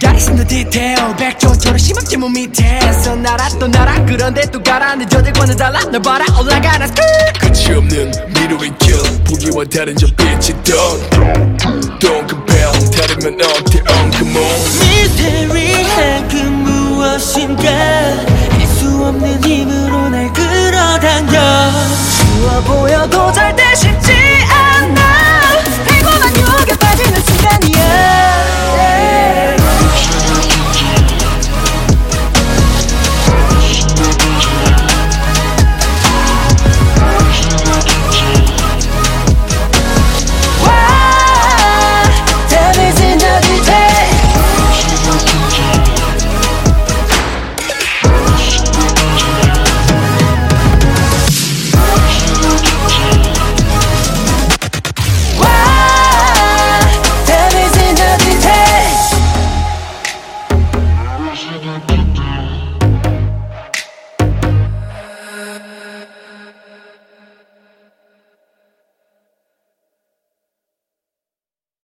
가리신 더 디테일 백조처럼 심없게 몸 밑에서 날았던 나라 그런데 또 가라앉아 절관은 달라 널 봐라 올라가라 끝이 없는 미로의 길 보기와 다른 저 빛이 더 Don't compare 다르면 어때 on come on 무엇인가 알 수 없는 힘으로 날 끌어당겨. 추워 보여도 잘